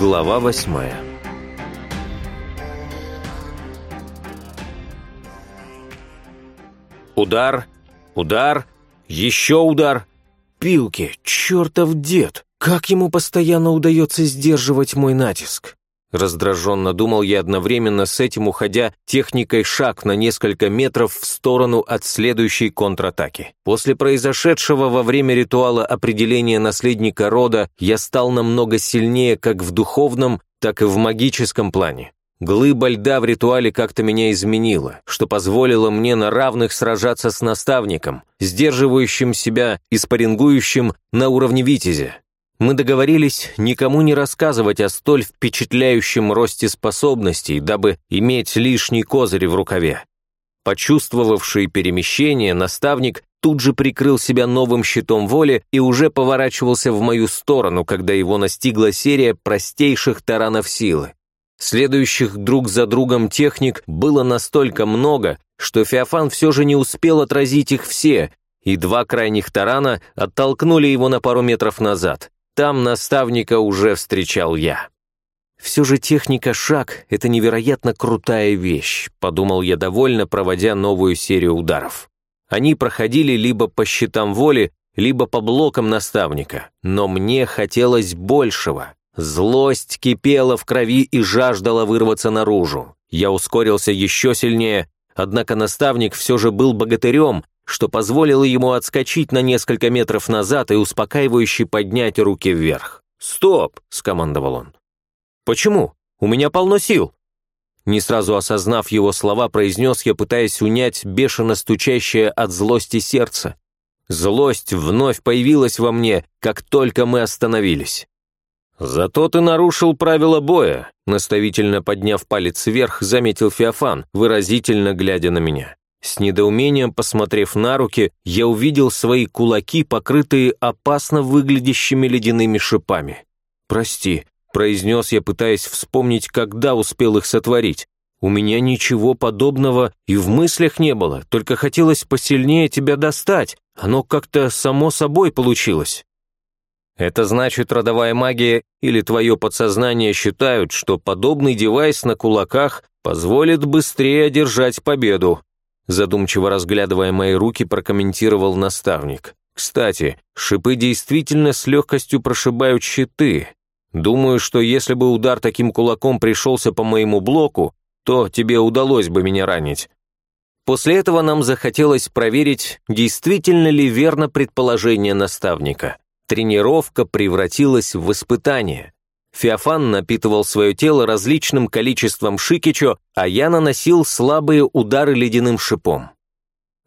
Глава восьмая Удар, удар, еще удар. Пилки, чертов дед! Как ему постоянно удается сдерживать мой натиск? Раздраженно думал я одновременно с этим, уходя техникой шаг на несколько метров в сторону от следующей контратаки. После произошедшего во время ритуала определения наследника рода я стал намного сильнее как в духовном, так и в магическом плане. Глыба льда в ритуале как-то меня изменила, что позволило мне на равных сражаться с наставником, сдерживающим себя и спаррингующим на уровне витязя. Мы договорились никому не рассказывать о столь впечатляющем росте способностей, дабы иметь лишний козырь в рукаве. Почувствовавший перемещение, наставник тут же прикрыл себя новым щитом воли и уже поворачивался в мою сторону, когда его настигла серия простейших таранов силы. Следующих друг за другом техник было настолько много, что Феофан все же не успел отразить их все, и два крайних тарана оттолкнули его на пару метров назад. Там наставника уже встречал я. «Все же техника шаг — это невероятно крутая вещь», подумал я довольно, проводя новую серию ударов. Они проходили либо по щитам воли, либо по блокам наставника, но мне хотелось большего. Злость кипела в крови и жаждала вырваться наружу. Я ускорился еще сильнее, однако наставник все же был богатырем, что позволило ему отскочить на несколько метров назад и успокаивающе поднять руки вверх. «Стоп!» — скомандовал он. «Почему? У меня полно сил!» Не сразу осознав его слова, произнес я, пытаясь унять бешено стучащее от злости сердце. Злость вновь появилась во мне, как только мы остановились. «Зато ты нарушил правила боя», наставительно подняв палец вверх, заметил Феофан, выразительно глядя на меня. С недоумением посмотрев на руки, я увидел свои кулаки, покрытые опасно выглядящими ледяными шипами. «Прости», — произнес я, пытаясь вспомнить, когда успел их сотворить. «У меня ничего подобного и в мыслях не было, только хотелось посильнее тебя достать. Оно как-то само собой получилось». Это значит, родовая магия или твое подсознание считают, что подобный девайс на кулаках позволит быстрее одержать победу, задумчиво разглядывая мои руки, прокомментировал наставник. «Кстати, шипы действительно с легкостью прошибают щиты. Думаю, что если бы удар таким кулаком пришелся по моему блоку, то тебе удалось бы меня ранить». После этого нам захотелось проверить, действительно ли верно предположение наставника. Тренировка превратилась в испытание. Феофан напитывал свое тело различным количеством шикичо, а я наносил слабые удары ледяным шипом.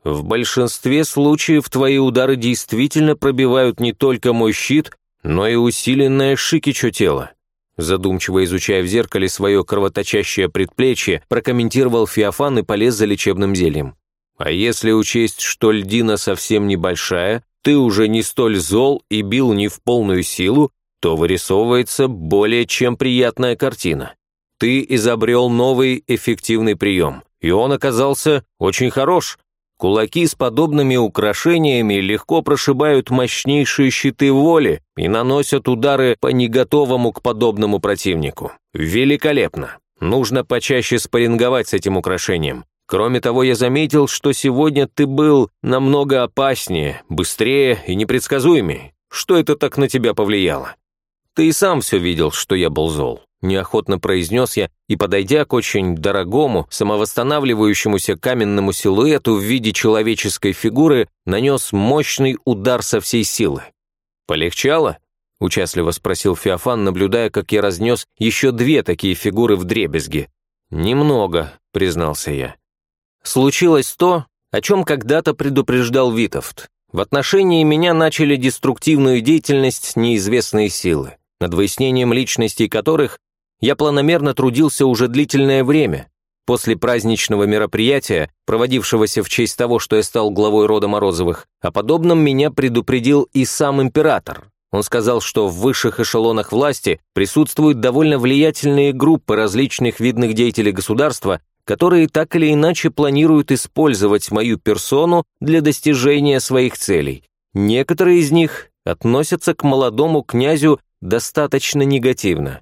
В большинстве случаев твои удары действительно пробивают не только мой щит, но и усиленное шикичо тело. Задумчиво изучая в зеркале свое кровоточащее предплечье, прокомментировал Феофан и полез за лечебным зельем. А если учесть, что льдина совсем небольшая, ты уже не столь зол и бил не в полную силу, то вырисовывается более чем приятная картина. Ты изобрел новый эффективный прием, и он оказался очень хорош. Кулаки с подобными украшениями легко прошибают мощнейшие щиты воли и наносят удары по неготовому к подобному противнику. Великолепно. Нужно почаще спарринговать с этим украшением. Кроме того, я заметил, что сегодня ты был намного опаснее, быстрее и непредсказуемее. Что это так на тебя повлияло? «Ты и сам все видел, что я был зол», – неохотно произнес я и, подойдя к очень дорогому, самовосстанавливающемуся каменному силуэту в виде человеческой фигуры, нанес мощный удар со всей силы. «Полегчало?» – участливо спросил Феофан, наблюдая, как я разнес еще две такие фигуры в дребезги. «Немного», – признался я. Случилось то, о чем когда-то предупреждал Витовт. В отношении меня начали деструктивную деятельность неизвестные силы над выяснением личностей которых я планомерно трудился уже длительное время. После праздничного мероприятия, проводившегося в честь того, что я стал главой рода Морозовых, о подобном меня предупредил и сам император. Он сказал, что в высших эшелонах власти присутствуют довольно влиятельные группы различных видных деятелей государства, которые так или иначе планируют использовать мою персону для достижения своих целей. Некоторые из них относятся к молодому князю достаточно негативно.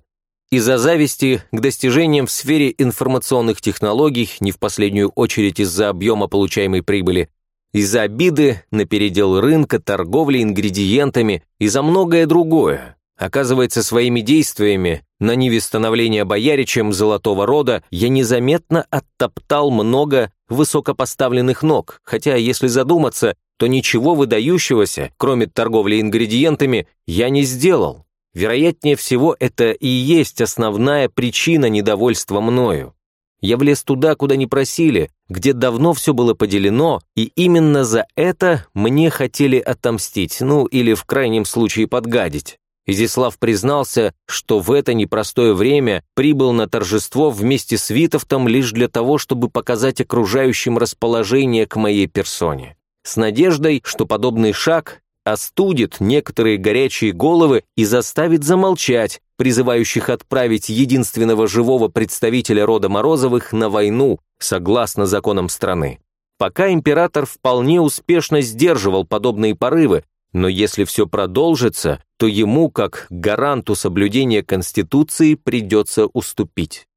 из-за зависти к достижениям в сфере информационных технологий, не в последнюю очередь из-за объема получаемой прибыли, из-за обиды на передел рынка, торговли ингредиентами и за многое другое. Оказывается, своими действиями на ниве становления бояричем золотого рода я незаметно оттоптал много высокопоставленных ног, хотя, если задуматься, то ничего выдающегося, кроме торговли ингредиентами, я не сделал. Вероятнее всего, это и есть основная причина недовольства мною. Я влез туда, куда не просили, где давно все было поделено, и именно за это мне хотели отомстить, ну или в крайнем случае подгадить. Изислав признался, что в это непростое время прибыл на торжество вместе с Витовтом лишь для того, чтобы показать окружающим расположение к моей персоне. С надеждой, что подобный шаг остудит некоторые горячие головы и заставит замолчать, призывающих отправить единственного живого представителя рода Морозовых на войну, согласно законам страны. Пока император вполне успешно сдерживал подобные порывы, но если все продолжится, то ему, как гаранту соблюдения Конституции, придется уступить.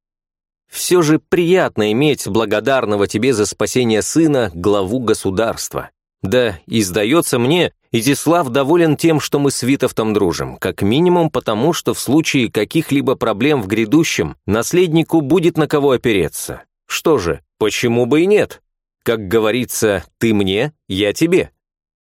Все же приятно иметь благодарного тебе за спасение сына главу государства. Да, и сдается мне, Изислав доволен тем, что мы с Витовтом дружим, как минимум потому, что в случае каких-либо проблем в грядущем наследнику будет на кого опереться. Что же, почему бы и нет? Как говорится, ты мне, я тебе.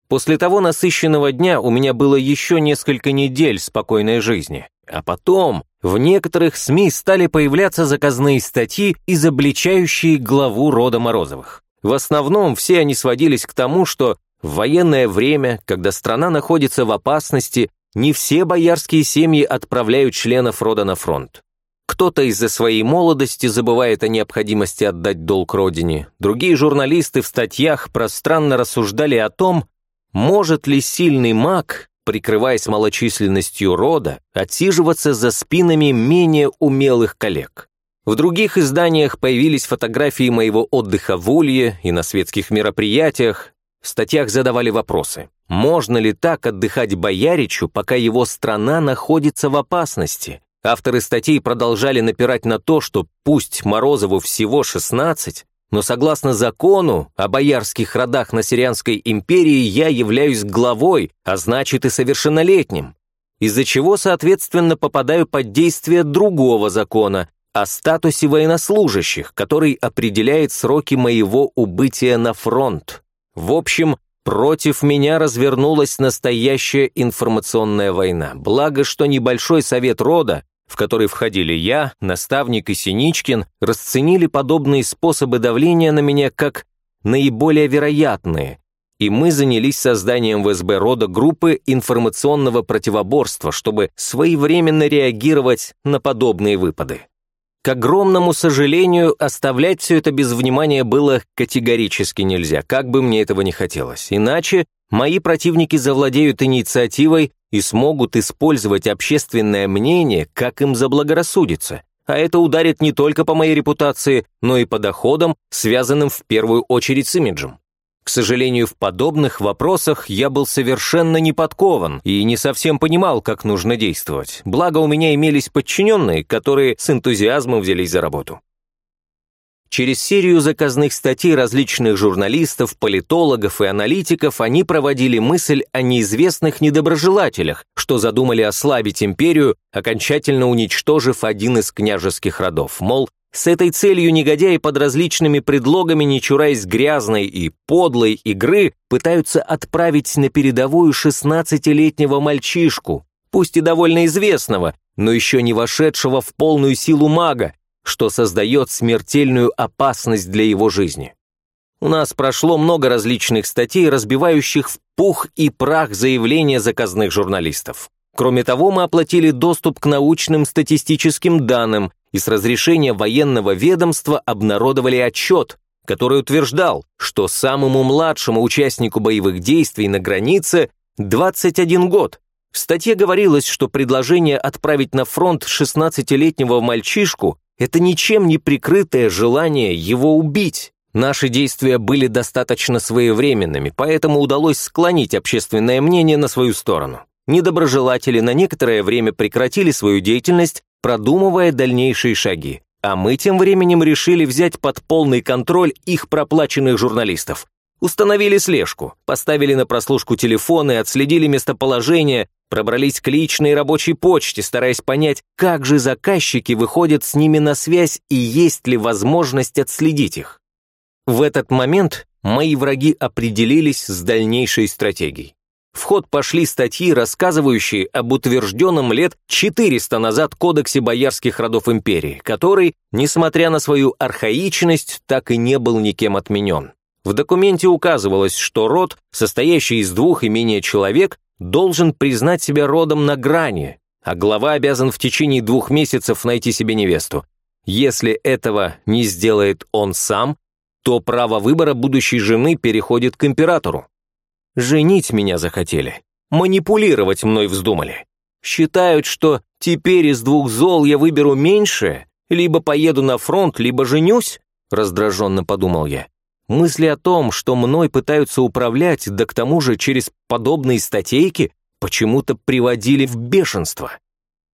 После того насыщенного дня у меня было еще несколько недель спокойной жизни. А потом в некоторых СМИ стали появляться заказные статьи, изобличающие главу рода Морозовых. В основном все они сводились к тому, что в военное время, когда страна находится в опасности, не все боярские семьи отправляют членов рода на фронт. Кто-то из-за своей молодости забывает о необходимости отдать долг родине. Другие журналисты в статьях пространно рассуждали о том, может ли сильный маг, прикрываясь малочисленностью рода, отсиживаться за спинами менее умелых коллег? В других изданиях появились фотографии моего отдыха в Улье и на светских мероприятиях. В статьях задавали вопросы. Можно ли так отдыхать бояричу, пока его страна находится в опасности? Авторы статей продолжали напирать на то, что пусть Морозову всего 16, но согласно закону о боярских родах на Сирианской империи я являюсь главой, а значит и совершеннолетним, из-за чего, соответственно, попадаю под действие другого закона о статусе военнослужащих, который определяет сроки моего убытия на фронт. В общем, против меня развернулась настоящая информационная война. Благо, что небольшой совет рода в который входили я, наставник и Синичкин, расценили подобные способы давления на меня как наиболее вероятные, и мы занялись созданием в СБ рода группы информационного противоборства, чтобы своевременно реагировать на подобные выпады. К огромному сожалению, оставлять все это без внимания было категорически нельзя, как бы мне этого не хотелось. Иначе мои противники завладеют инициативой и смогут использовать общественное мнение, как им заблагорассудится. А это ударит не только по моей репутации, но и по доходам, связанным в первую очередь с имиджем. К сожалению, в подобных вопросах я был совершенно не подкован и не совсем понимал, как нужно действовать. Благо, у меня имелись подчиненные, которые с энтузиазмом взялись за работу. Через серию заказных статей различных журналистов, политологов и аналитиков они проводили мысль о неизвестных недоброжелателях, что задумали ослабить империю, окончательно уничтожив один из княжеских родов. Мол, с этой целью негодяи под различными предлогами, не чураясь грязной и подлой игры, пытаются отправить на передовую 16-летнего мальчишку, пусть и довольно известного, но еще не вошедшего в полную силу мага, что создает смертельную опасность для его жизни. У нас прошло много различных статей, разбивающих в пух и прах заявления заказных журналистов. Кроме того, мы оплатили доступ к научным статистическим данным, и с разрешения военного ведомства обнародовали отчет, который утверждал, что самому младшему участнику боевых действий на границе 21 год. В статье говорилось, что предложение отправить на фронт 16-летнего мальчишку – это ничем не прикрытое желание его убить. Наши действия были достаточно своевременными, поэтому удалось склонить общественное мнение на свою сторону. Недоброжелатели на некоторое время прекратили свою деятельность, продумывая дальнейшие шаги. А мы тем временем решили взять под полный контроль их проплаченных журналистов. Установили слежку, поставили на прослушку телефоны, отследили местоположение, пробрались к личной рабочей почте, стараясь понять, как же заказчики выходят с ними на связь и есть ли возможность отследить их. В этот момент мои враги определились с дальнейшей стратегией. В ход пошли статьи, рассказывающие об утвержденном лет 400 назад кодексе боярских родов империи, который, несмотря на свою архаичность, так и не был никем отменен. В документе указывалось, что род, состоящий из двух и менее человек, должен признать себя родом на грани, а глава обязан в течение двух месяцев найти себе невесту. Если этого не сделает он сам, то право выбора будущей жены переходит к императору. Женить меня захотели. Манипулировать мной вздумали. Считают, что теперь из двух зол я выберу меньше, либо поеду на фронт, либо женюсь, раздраженно подумал я. Мысли о том, что мной пытаются управлять, да к тому же через подобные статейки, почему-то приводили в бешенство.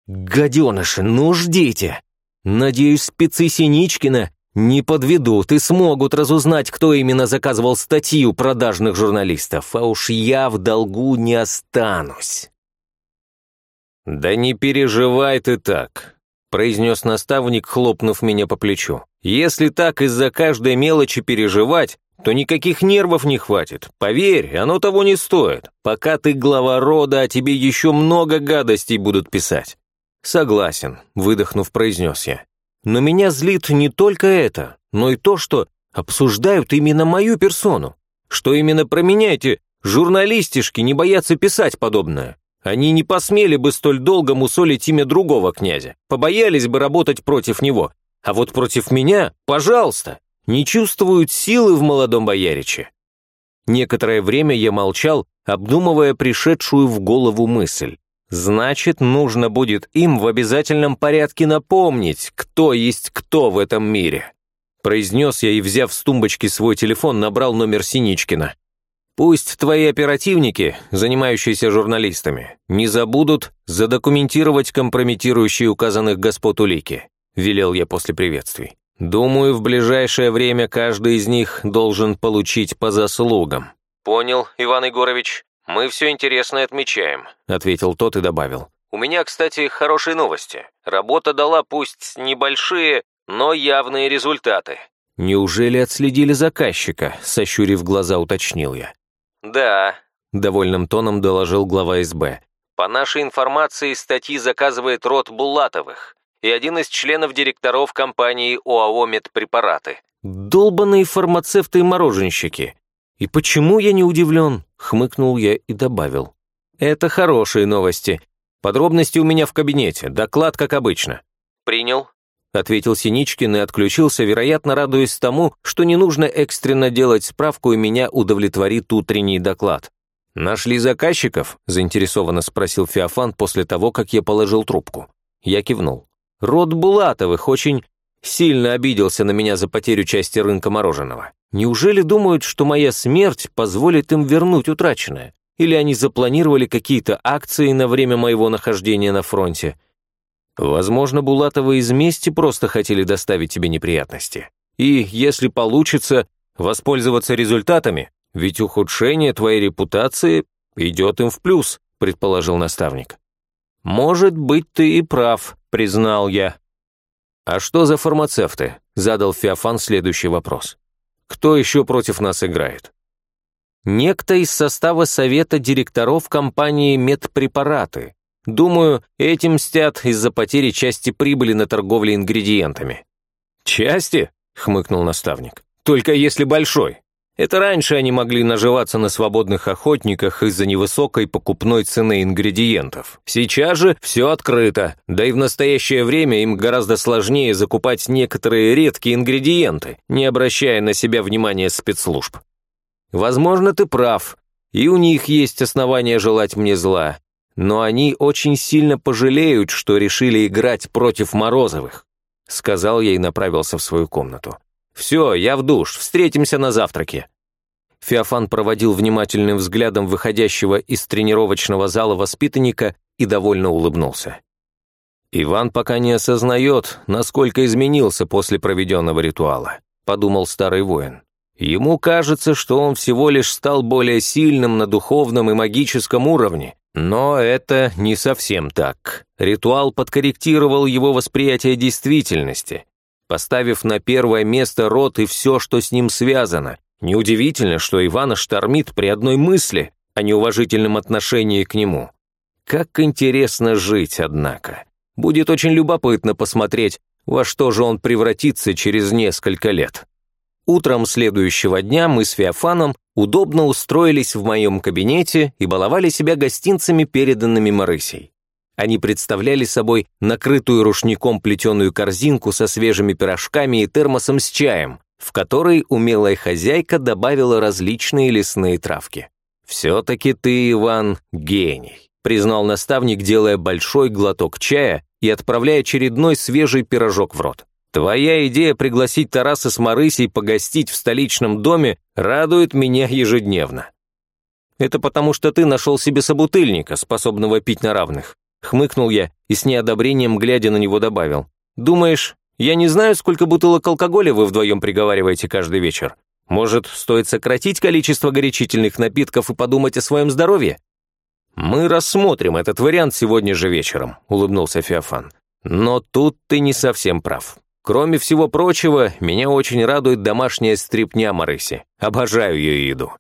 «Гаденыши, ну ждите! Надеюсь, спецы Синичкина не подведут и смогут разузнать, кто именно заказывал статью продажных журналистов, а уж я в долгу не останусь. «Да не переживай ты так», — произнес наставник, хлопнув меня по плечу. «Если так из-за каждой мелочи переживать, то никаких нервов не хватит. Поверь, оно того не стоит. Пока ты глава рода, о тебе еще много гадостей будут писать». «Согласен», — выдохнув, произнес я. Но меня злит не только это, но и то, что обсуждают именно мою персону. Что именно про меня эти журналистишки не боятся писать подобное. Они не посмели бы столь долго мусолить имя другого князя, побоялись бы работать против него. А вот против меня, пожалуйста, не чувствуют силы в молодом бояриче. Некоторое время я молчал, обдумывая пришедшую в голову мысль. Значит, нужно будет им в обязательном порядке напомнить, кто есть кто в этом мире. Произнес я и, взяв с тумбочки свой телефон, набрал номер Синичкина. Пусть твои оперативники, занимающиеся журналистами, не забудут задокументировать компрометирующие указанных господ улики, велел я после приветствий. Думаю, в ближайшее время каждый из них должен получить по заслугам. Понял, Иван Егорович, «Мы все интересное отмечаем», — ответил тот и добавил. «У меня, кстати, хорошие новости. Работа дала пусть небольшие, но явные результаты». «Неужели отследили заказчика?» — сощурив глаза, уточнил я. «Да», — довольным тоном доложил глава СБ. «По нашей информации, статьи заказывает род Булатовых и один из членов директоров компании ОАО «Медпрепараты». «Долбанные фармацевты и мороженщики. И почему я не удивлен?» Хмыкнул я и добавил. «Это хорошие новости. Подробности у меня в кабинете. Доклад, как обычно». «Принял», — ответил Синичкин и отключился, вероятно, радуясь тому, что не нужно экстренно делать справку, и меня удовлетворит утренний доклад. «Нашли заказчиков?» — заинтересованно спросил Феофан после того, как я положил трубку. Я кивнул. «Род Булатовых очень сильно обиделся на меня за потерю части рынка мороженого. Неужели думают, что моя смерть позволит им вернуть утраченное? Или они запланировали какие-то акции на время моего нахождения на фронте? Возможно, Булатовы из мести просто хотели доставить тебе неприятности. И, если получится, воспользоваться результатами, ведь ухудшение твоей репутации идет им в плюс, предположил наставник. Может быть, ты и прав, признал я. А что за фармацевты? Задал Феофан следующий вопрос. Кто еще против нас играет? Некто из состава совета директоров компании «Медпрепараты». Думаю, этим мстят из-за потери части прибыли на торговле ингредиентами. «Части?» — хмыкнул наставник. «Только если большой. Это раньше они могли наживаться на свободных охотниках из-за невысокой покупной цены ингредиентов. Сейчас же все открыто, да и в настоящее время им гораздо сложнее закупать некоторые редкие ингредиенты, не обращая на себя внимания спецслужб. Возможно, ты прав, и у них есть основания желать мне зла, но они очень сильно пожалеют, что решили играть против Морозовых», сказал я и направился в свою комнату. «Все, я в душ, встретимся на завтраке». Феофан проводил внимательным взглядом выходящего из тренировочного зала воспитанника и довольно улыбнулся. «Иван пока не осознает, насколько изменился после проведенного ритуала», подумал старый воин. Ему кажется, что он всего лишь стал более сильным на духовном и магическом уровне, но это не совсем так. Ритуал подкорректировал его восприятие действительности, поставив на первое место род и все, что с ним связано. Неудивительно, что Ивана штормит при одной мысли о неуважительном отношении к нему. Как интересно жить, однако. Будет очень любопытно посмотреть, во что же он превратится через несколько лет. Утром следующего дня мы с Феофаном удобно устроились в моем кабинете и баловали себя гостинцами, переданными Марысей. Они представляли собой накрытую рушником плетеную корзинку со свежими пирожками и термосом с чаем, в который умелая хозяйка добавила различные лесные травки. «Все-таки ты, Иван, гений», признал наставник, делая большой глоток чая и отправляя очередной свежий пирожок в рот. Твоя идея пригласить Тараса с Марысей погостить в столичном доме радует меня ежедневно. Это потому, что ты нашел себе собутыльника, способного пить на равных. Хмыкнул я и с неодобрением, глядя на него, добавил. Думаешь, я не знаю, сколько бутылок алкоголя вы вдвоем приговариваете каждый вечер? Может, стоит сократить количество горячительных напитков и подумать о своем здоровье? Мы рассмотрим этот вариант сегодня же вечером, улыбнулся Феофан. Но тут ты не совсем прав. Кроме всего прочего, меня очень радует домашняя стрипня Марыси. Обожаю ее еду.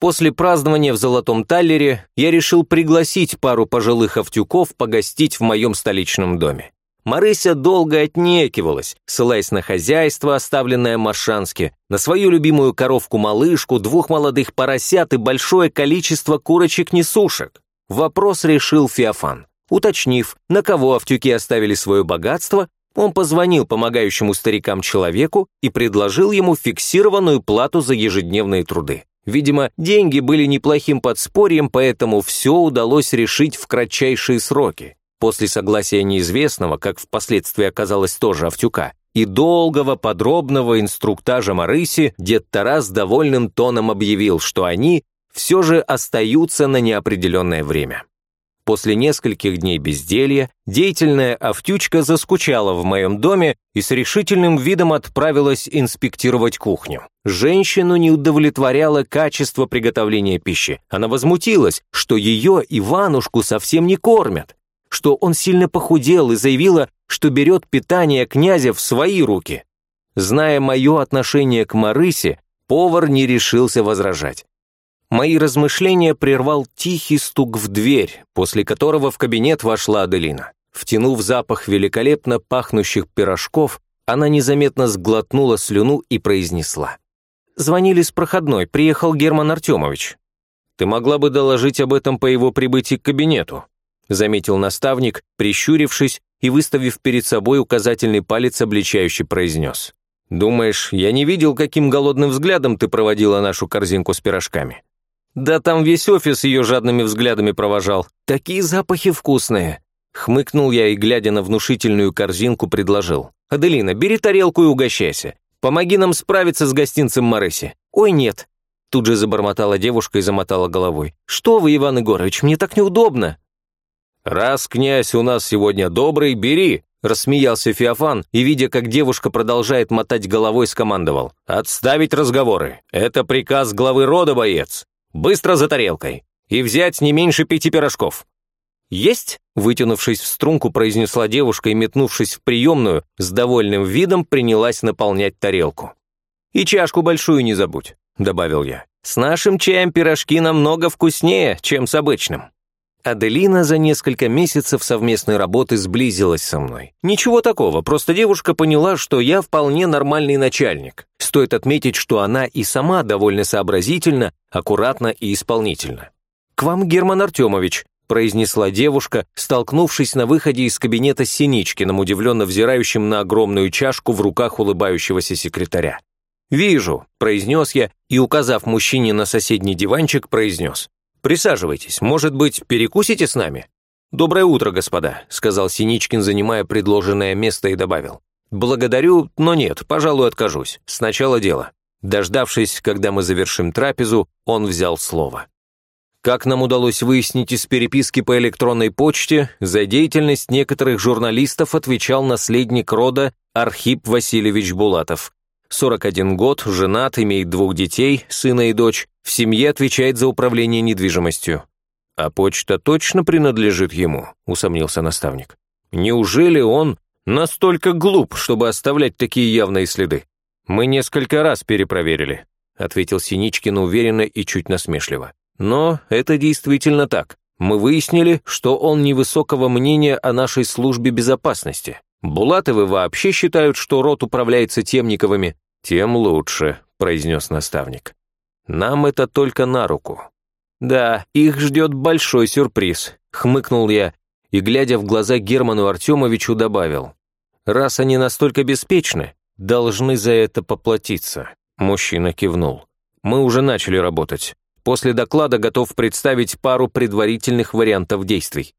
После празднования в Золотом Таллере я решил пригласить пару пожилых автюков погостить в моем столичном доме. Марыся долго отнекивалась, ссылаясь на хозяйство, оставленное Маршанске, на свою любимую коровку-малышку, двух молодых поросят и большое количество курочек-несушек. Вопрос решил Феофан. Уточнив, на кого автюки оставили свое богатство, он позвонил помогающему старикам человеку и предложил ему фиксированную плату за ежедневные труды. Видимо, деньги были неплохим подспорьем, поэтому все удалось решить в кратчайшие сроки. После согласия неизвестного, как впоследствии оказалось тоже Автюка, и долгого подробного инструктажа Марыси, дед Тарас довольным тоном объявил, что они все же остаются на неопределенное время. После нескольких дней безделья деятельная Автючка заскучала в моем доме и с решительным видом отправилась инспектировать кухню. Женщину не удовлетворяло качество приготовления пищи. Она возмутилась, что ее, Иванушку, совсем не кормят, что он сильно похудел и заявила, что берет питание князя в свои руки. Зная мое отношение к Марысе, повар не решился возражать. Мои размышления прервал тихий стук в дверь, после которого в кабинет вошла Аделина. Втянув запах великолепно пахнущих пирожков, она незаметно сглотнула слюну и произнесла. «Звонили с проходной, приехал Герман Артемович». «Ты могла бы доложить об этом по его прибытии к кабинету», заметил наставник, прищурившись и выставив перед собой указательный палец, обличающий произнес. «Думаешь, я не видел, каким голодным взглядом ты проводила нашу корзинку с пирожками? Да там весь офис ее жадными взглядами провожал. Такие запахи вкусные. Хмыкнул я и, глядя на внушительную корзинку, предложил. «Аделина, бери тарелку и угощайся. Помоги нам справиться с гостинцем Марыси». «Ой, нет». Тут же забормотала девушка и замотала головой. «Что вы, Иван Егорович, мне так неудобно». «Раз князь у нас сегодня добрый, бери», Рассмеялся Феофан и, видя, как девушка продолжает мотать головой, скомандовал. «Отставить разговоры. Это приказ главы рода, боец. Быстро за тарелкой. И взять не меньше пяти пирожков». «Есть?» – вытянувшись в струнку, произнесла девушка и, метнувшись в приемную, с довольным видом принялась наполнять тарелку. «И чашку большую не забудь», – добавил я. «С нашим чаем пирожки намного вкуснее, чем с обычным». Аделина за несколько месяцев совместной работы сблизилась со мной. Ничего такого, просто девушка поняла, что я вполне нормальный начальник. Стоит отметить, что она и сама довольно сообразительна, аккуратна и исполнительна. «К вам, Герман Артемович», произнесла девушка, столкнувшись на выходе из кабинета с Синичкиным, удивленно взирающим на огромную чашку в руках улыбающегося секретаря. «Вижу», — произнес я и, указав мужчине на соседний диванчик, произнес. «Присаживайтесь, может быть, перекусите с нами?» «Доброе утро, господа», — сказал Синичкин, занимая предложенное место и добавил. «Благодарю, но нет, пожалуй, откажусь. Сначала дело». Дождавшись, когда мы завершим трапезу, он взял слово. Как нам удалось выяснить из переписки по электронной почте, за деятельность некоторых журналистов отвечал наследник рода Архип Васильевич Булатов. 41 год, женат, имеет двух детей, сына и дочь, в семье отвечает за управление недвижимостью. «А почта точно принадлежит ему?» – усомнился наставник. «Неужели он настолько глуп, чтобы оставлять такие явные следы?» «Мы несколько раз перепроверили», – ответил Синичкин уверенно и чуть насмешливо. «Но это действительно так. Мы выяснили, что он невысокого мнения о нашей службе безопасности. Булатовы вообще считают, что род управляется Темниковыми. Тем лучше», – произнес наставник. «Нам это только на руку. «Да, их ждет большой сюрприз», — хмыкнул я и, глядя в глаза Герману Артемовичу, добавил. «Раз они настолько беспечны, должны за это поплатиться». Мужчина кивнул. «Мы уже начали работать. После доклада готов представить пару предварительных вариантов действий.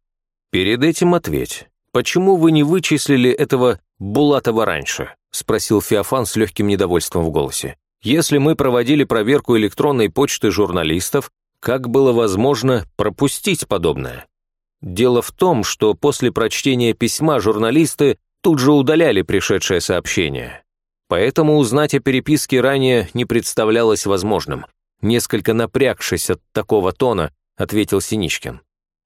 Перед этим ответь, почему вы не вычислили этого Булатова раньше?» — спросил Феофан с легким недовольством в голосе. «Если мы проводили проверку электронной почты журналистов, как было возможно пропустить подобное? Дело в том, что после прочтения письма журналисты тут же удаляли пришедшее сообщение. Поэтому узнать о переписке ранее не представлялось возможным. Несколько напрягшись от такого тона, ответил Синичкин.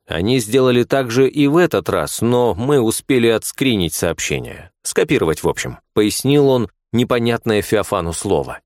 Они сделали так же и в этот раз, но мы успели отскринить сообщение. Скопировать, в общем, пояснил он непонятное Феофану слово.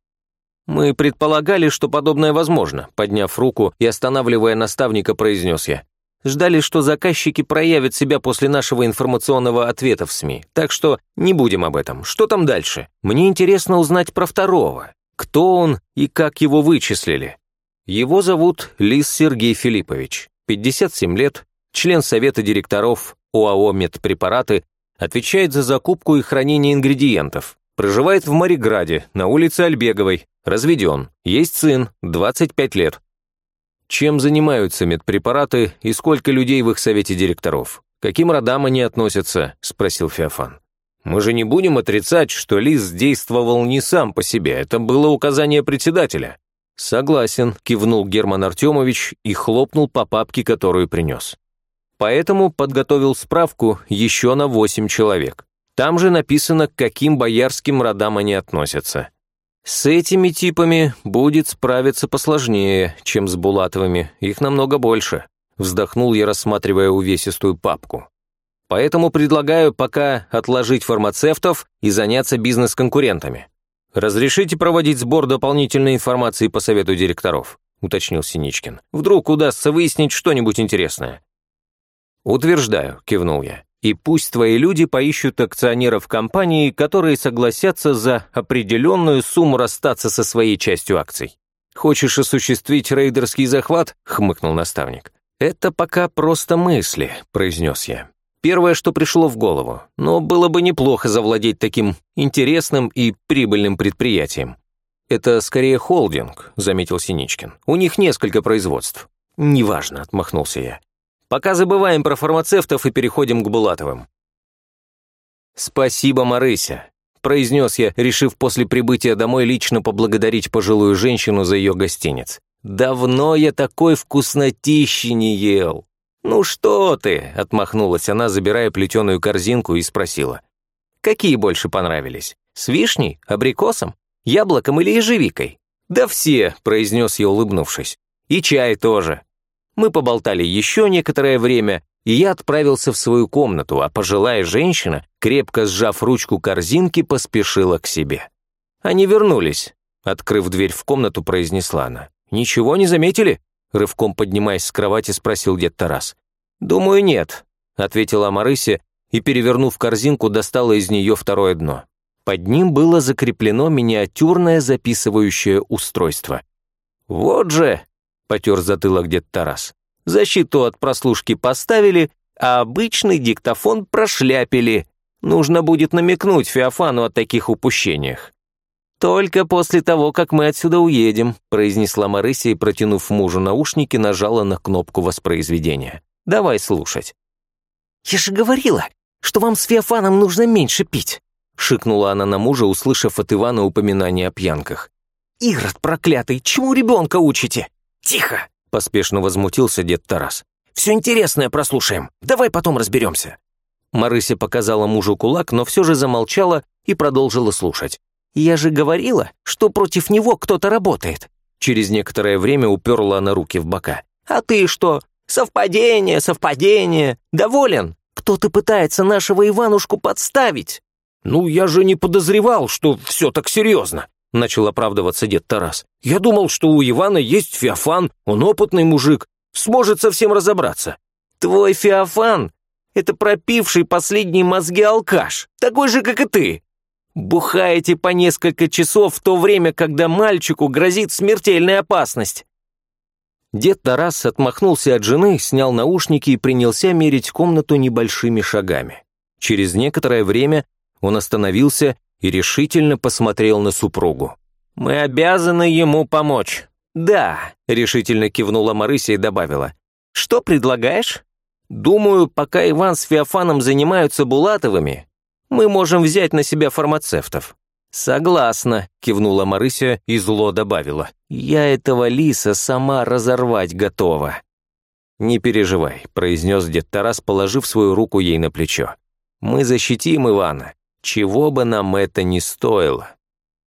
«Мы предполагали, что подобное возможно», подняв руку и останавливая наставника, произнес я. «Ждали, что заказчики проявят себя после нашего информационного ответа в СМИ. Так что не будем об этом. Что там дальше? Мне интересно узнать про второго. Кто он и как его вычислили?» Его зовут Лис Сергей Филиппович, 57 лет, член совета директоров ОАО «Медпрепараты», отвечает за закупку и хранение ингредиентов, Проживает в Мариграде, на улице Альбеговой. Разведен. Есть сын, 25 лет. Чем занимаются медпрепараты и сколько людей в их совете директоров? Каким родам они относятся? Спросил Феофан. Мы же не будем отрицать, что Лис действовал не сам по себе, это было указание председателя. Согласен, кивнул Герман Артемович и хлопнул по папке, которую принес. Поэтому подготовил справку еще на восемь человек. Там же написано, к каким боярским родам они относятся. С этими типами будет справиться посложнее, чем с Булатовыми, их намного больше. Вздохнул я, рассматривая увесистую папку. Поэтому предлагаю пока отложить фармацевтов и заняться бизнес-конкурентами. «Разрешите проводить сбор дополнительной информации по совету директоров», уточнил Синичкин. «Вдруг удастся выяснить что-нибудь интересное». «Утверждаю», кивнул я. И пусть твои люди поищут акционеров компании, которые согласятся за определенную сумму расстаться со своей частью акций. «Хочешь осуществить рейдерский захват?» — хмыкнул наставник. «Это пока просто мысли», — произнес я. Первое, что пришло в голову, но было бы неплохо завладеть таким интересным и прибыльным предприятием. «Это скорее холдинг», — заметил Синичкин. «У них несколько производств». «Неважно», — отмахнулся я. Пока забываем про фармацевтов и переходим к Булатовым. «Спасибо, Марыся», — произнес я, решив после прибытия домой лично поблагодарить пожилую женщину за ее гостиниц. «Давно я такой вкуснотищи не ел». «Ну что ты?» — отмахнулась она, забирая плетеную корзинку и спросила. «Какие больше понравились? С вишней, абрикосом, яблоком или ежевикой?» «Да все», — произнес я, улыбнувшись. «И чай тоже. Мы поболтали еще некоторое время, и я отправился в свою комнату, а пожилая женщина, крепко сжав ручку корзинки, поспешила к себе. Они вернулись. Открыв дверь в комнату, произнесла она. «Ничего не заметили?» Рывком поднимаясь с кровати, спросил дед Тарас. «Думаю, нет», — ответила Марыся и, перевернув корзинку, достала из нее второе дно. Под ним было закреплено миниатюрное записывающее устройство. «Вот же!» потер затылок дед Тарас. Защиту от прослушки поставили, а обычный диктофон прошляпили. Нужно будет намекнуть Феофану о таких упущениях. «Только после того, как мы отсюда уедем», произнесла Марыся и, протянув мужу наушники, нажала на кнопку воспроизведения. «Давай слушать». «Я же говорила, что вам с Феофаном нужно меньше пить», шикнула она на мужа, услышав от Ивана упоминание о пьянках. Ирод проклятый, чему ребенка учите?» «Тихо!» — поспешно возмутился дед Тарас. «Все интересное прослушаем. Давай потом разберемся». Марыся показала мужу кулак, но все же замолчала и продолжила слушать. «Я же говорила, что против него кто-то работает». Через некоторое время уперла она руки в бока. «А ты что? Совпадение, совпадение. Доволен? Кто-то пытается нашего Иванушку подставить». «Ну, я же не подозревал, что все так серьезно», — начал оправдываться дед Тарас. «Я думал, что у Ивана есть Феофан, он опытный мужик, сможет совсем разобраться». «Твой Феофан — это пропивший последние мозги алкаш, такой же, как и ты. Бухаете по несколько часов в то время, когда мальчику грозит смертельная опасность». Дед Тарас отмахнулся от жены, снял наушники и принялся мерить комнату небольшими шагами. Через некоторое время он остановился и решительно посмотрел на супругу. «Мы обязаны ему помочь». «Да», — решительно кивнула Марыся и добавила. «Что предлагаешь?» «Думаю, пока Иван с Феофаном занимаются Булатовыми, мы можем взять на себя фармацевтов». «Согласна», — кивнула Марыся и зло добавила. «Я этого лиса сама разорвать готова». «Не переживай», — произнес дед Тарас, положив свою руку ей на плечо. «Мы защитим Ивана, чего бы нам это ни стоило».